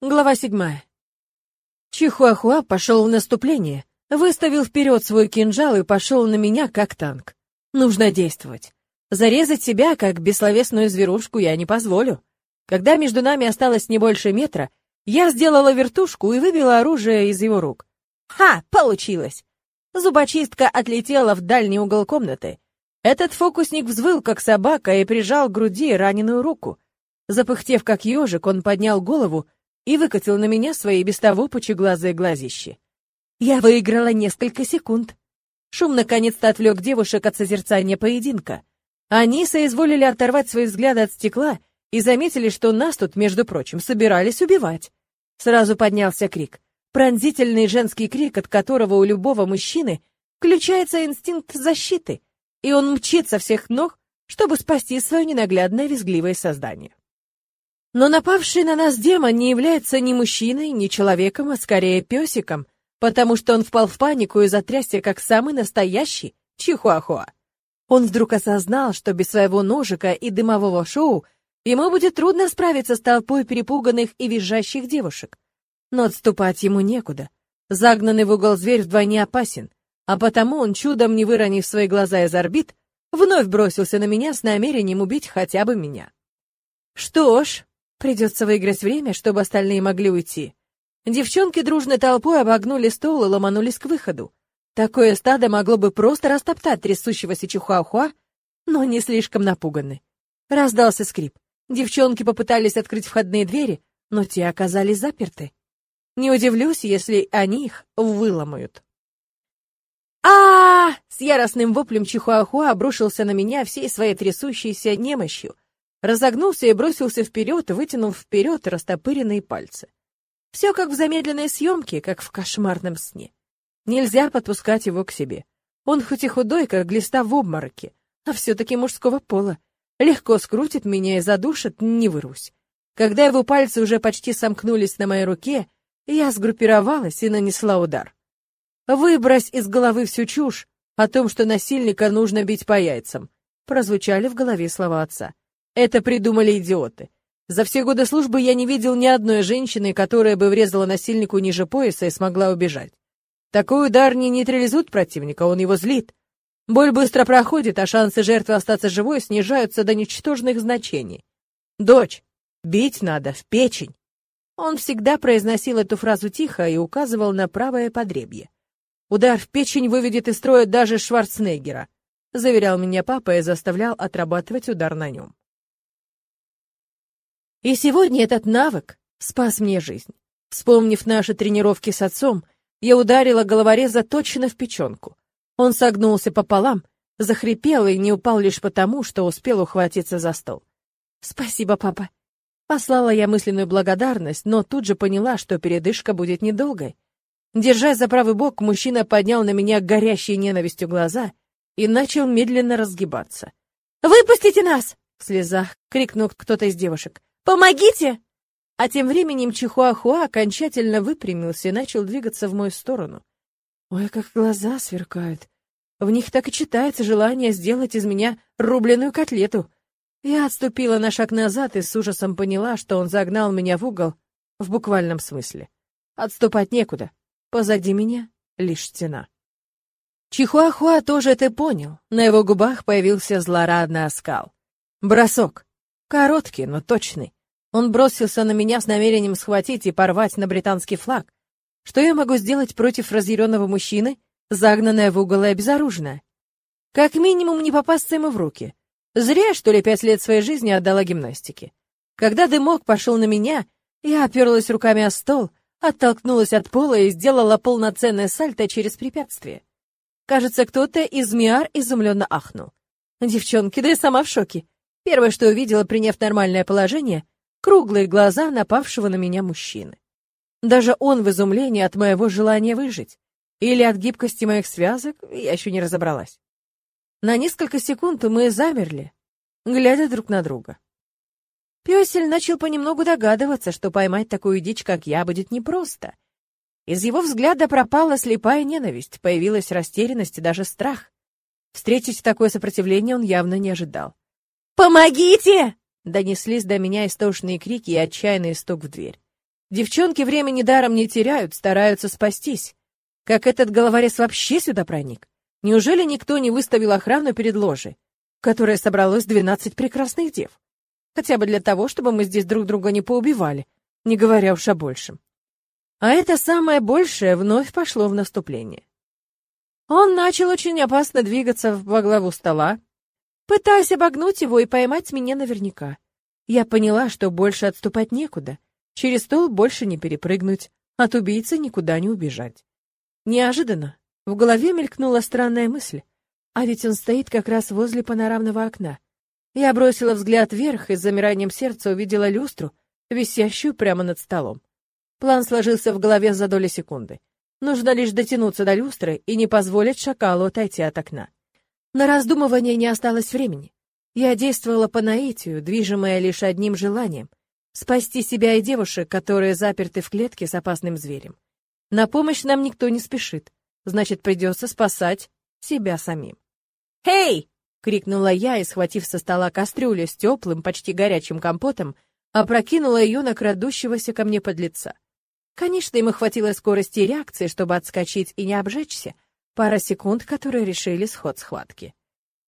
Глава седьмая. Чихуахуа пошел в наступление, выставил вперед свой кинжал и пошел на меня, как танк. Нужно действовать. Зарезать себя, как бессловесную зверушку, я не позволю. Когда между нами осталось не больше метра, я сделала вертушку и выбила оружие из его рук. Ха, получилось! Зубочистка отлетела в дальний угол комнаты. Этот фокусник взвыл, как собака, и прижал к груди раненую руку. Запыхтев, как ежик, он поднял голову и выкатил на меня свои без того пучеглазые глазищи. Я выиграла несколько секунд. Шум наконец-то отвлек девушек от созерцания поединка. Они соизволили оторвать свои взгляды от стекла и заметили, что нас тут, между прочим, собирались убивать. Сразу поднялся крик. Пронзительный женский крик, от которого у любого мужчины включается инстинкт защиты, и он мчит со всех ног, чтобы спасти свое ненаглядное визгливое создание. Но напавший на нас демон не является ни мужчиной, ни человеком, а скорее песиком, потому что он впал в панику и затрясся, как самый настоящий чихуахуа. Он вдруг осознал, что без своего ножика и дымового шоу ему будет трудно справиться с толпой перепуганных и визжащих девушек. Но отступать ему некуда. Загнанный в угол зверь вдвойне опасен, а потому он, чудом не выронив свои глаза из орбит, вновь бросился на меня с намерением убить хотя бы меня. Что ж, Придется выиграть время, чтобы остальные могли уйти. Девчонки дружной толпой обогнули стол и ломанулись к выходу. Такое стадо могло бы просто растоптать трясущегося Чихуахуа, но не слишком напуганы. Раздался скрип. Девчонки попытались открыть входные двери, но те оказались заперты. Не удивлюсь, если они их выломают. -а С яростным воплем Чихуахуа обрушился на меня всей своей трясущейся немощью — разогнулся и бросился вперед, вытянув вперед растопыренные пальцы. Все как в замедленной съемке, как в кошмарном сне. Нельзя подпускать его к себе. Он хоть и худой, как глиста в обмороке, а все-таки мужского пола. Легко скрутит меня и задушит, не вырусь. Когда его пальцы уже почти сомкнулись на моей руке, я сгруппировалась и нанесла удар. «Выбрось из головы всю чушь о том, что насильника нужно бить по яйцам», прозвучали в голове слова отца. Это придумали идиоты. За все годы службы я не видел ни одной женщины, которая бы врезала насильнику ниже пояса и смогла убежать. Такой удар не нейтрализует противника, он его злит. Боль быстро проходит, а шансы жертвы остаться живой снижаются до ничтожных значений. «Дочь, бить надо в печень!» Он всегда произносил эту фразу тихо и указывал на правое подребье. «Удар в печень выведет из строя даже Шварценеггера», — заверял меня папа и заставлял отрабатывать удар на нем. И сегодня этот навык спас мне жизнь. Вспомнив наши тренировки с отцом, я ударила головореза точно в печенку. Он согнулся пополам, захрипел и не упал лишь потому, что успел ухватиться за стол. «Спасибо, папа». Послала я мысленную благодарность, но тут же поняла, что передышка будет недолгой. Держась за правый бок, мужчина поднял на меня горящие ненавистью глаза и начал медленно разгибаться. «Выпустите нас!» — в слезах крикнул кто-то из девушек. Помогите!» А тем временем Чихуахуа окончательно выпрямился и начал двигаться в мою сторону. Ой, как глаза сверкают. В них так и читается желание сделать из меня рубленую котлету. Я отступила на шаг назад и с ужасом поняла, что он загнал меня в угол, в буквальном смысле. Отступать некуда. Позади меня лишь стена. Чихуахуа тоже это понял. На его губах появился злорадный оскал. Бросок. Короткий, но точный. Он бросился на меня с намерением схватить и порвать на британский флаг. Что я могу сделать против разъяренного мужчины, загнанная в угол и обезоруженная? Как минимум не попасться ему в руки. Зря, что ли, пять лет своей жизни отдала гимнастике. Когда дымок пошел на меня, я оперлась руками о стол, оттолкнулась от пола и сделала полноценное сальто через препятствие. Кажется, кто-то из Миар изумленно ахнул. Девчонки, да я сама в шоке. Первое, что увидела, приняв нормальное положение — круглые глаза напавшего на меня мужчины. Даже он в изумлении от моего желания выжить. Или от гибкости моих связок, я еще не разобралась. На несколько секунд мы замерли, глядя друг на друга. Пёсель начал понемногу догадываться, что поймать такую дичь, как я, будет непросто. Из его взгляда пропала слепая ненависть, появилась растерянность и даже страх. Встретить такое сопротивление он явно не ожидал. «Помогите!» Донеслись до меня истошные крики и отчаянный стук в дверь. Девчонки времени даром не теряют, стараются спастись. Как этот головорез вообще сюда проник? Неужели никто не выставил охрану перед ложей, в которой собралось двенадцать прекрасных дев? Хотя бы для того, чтобы мы здесь друг друга не поубивали, не говоря уж о большем. А это самое большее вновь пошло в наступление. Он начал очень опасно двигаться во главу стола, пытаясь обогнуть его и поймать меня наверняка. Я поняла, что больше отступать некуда, через стол больше не перепрыгнуть, от убийцы никуда не убежать. Неожиданно в голове мелькнула странная мысль. А ведь он стоит как раз возле панорамного окна. Я бросила взгляд вверх и с замиранием сердца увидела люстру, висящую прямо над столом. План сложился в голове за доли секунды. Нужно лишь дотянуться до люстры и не позволить шакалу отойти от окна. На раздумывание не осталось времени. Я действовала по наитию, движимая лишь одним желанием — спасти себя и девушек, которые заперты в клетке с опасным зверем. На помощь нам никто не спешит, значит, придется спасать себя самим. «Эй!» — крикнула я и, схватив со стола кастрюлю с теплым, почти горячим компотом, опрокинула ее на крадущегося ко мне под лица. Конечно, ему хватило скорости и реакции, чтобы отскочить и не обжечься, пара секунд, которые решили сход схватки.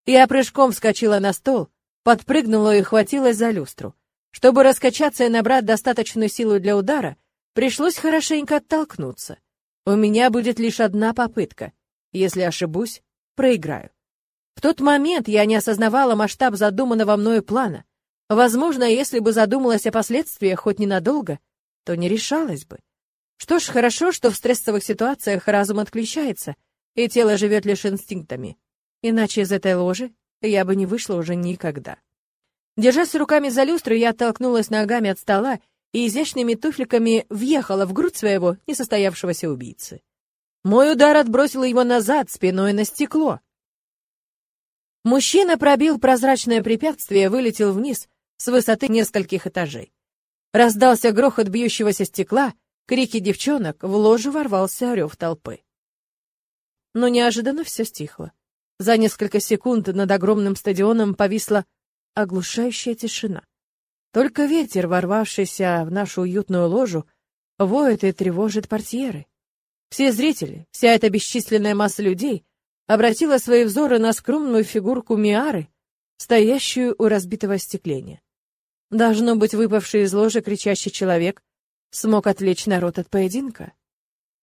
Я прыжком вскочила на стол, подпрыгнула и хватилась за люстру. Чтобы раскачаться и набрать достаточную силу для удара, Пришлось хорошенько оттолкнуться. У меня будет лишь одна попытка. Если ошибусь, проиграю. В тот момент я не осознавала масштаб задуманного мною плана. Возможно, если бы задумалась о последствиях хоть ненадолго, то не решалась бы. Что ж, хорошо, что в стрессовых ситуациях разум отключается, и тело живет лишь инстинктами. Иначе из этой ложи я бы не вышла уже никогда. Держась руками за люстру, я оттолкнулась ногами от стола и изящными туфликами въехала в грудь своего несостоявшегося убийцы. Мой удар отбросил его назад, спиной на стекло. Мужчина пробил прозрачное препятствие вылетел вниз с высоты нескольких этажей. Раздался грохот бьющегося стекла, крики девчонок, в ложу ворвался рев толпы. Но неожиданно все стихло. За несколько секунд над огромным стадионом повисла оглушающая тишина. Только ветер, ворвавшийся в нашу уютную ложу, воет и тревожит портьеры. Все зрители, вся эта бесчисленная масса людей обратила свои взоры на скромную фигурку Миары, стоящую у разбитого остекления. Должно быть, выпавший из ложи кричащий человек смог отвлечь народ от поединка.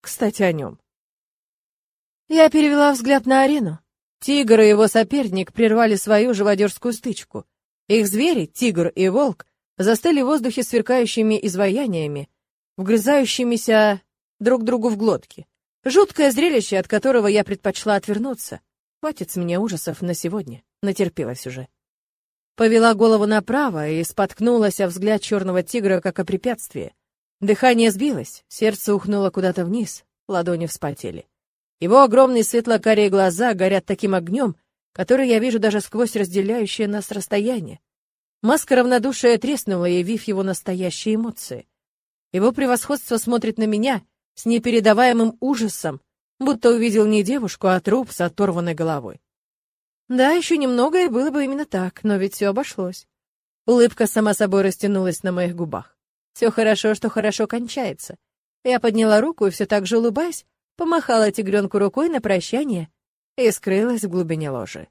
Кстати, о нем. Я перевела взгляд на арену. Тигр и его соперник прервали свою живодерскую стычку. Их звери, тигр и волк, застыли в воздухе сверкающими изваяниями, вгрызающимися друг другу в глотки. Жуткое зрелище, от которого я предпочла отвернуться. Хватит с меня ужасов на сегодня, натерпелась уже. Повела голову направо и споткнулась о взгляд черного тигра, как о препятствие. Дыхание сбилось, сердце ухнуло куда-то вниз, ладони вспотели. Его огромные светло-карие глаза горят таким огнем, который я вижу даже сквозь разделяющее нас расстояние. Маска равнодушия треснула, явив его настоящие эмоции. Его превосходство смотрит на меня с непередаваемым ужасом, будто увидел не девушку, а труп с оторванной головой. Да, еще немного, и было бы именно так, но ведь все обошлось. Улыбка сама собой растянулась на моих губах. Все хорошо, что хорошо кончается. Я подняла руку и все так же улыбаясь, помахала тигренку рукой на прощание и скрылась в глубине ложи.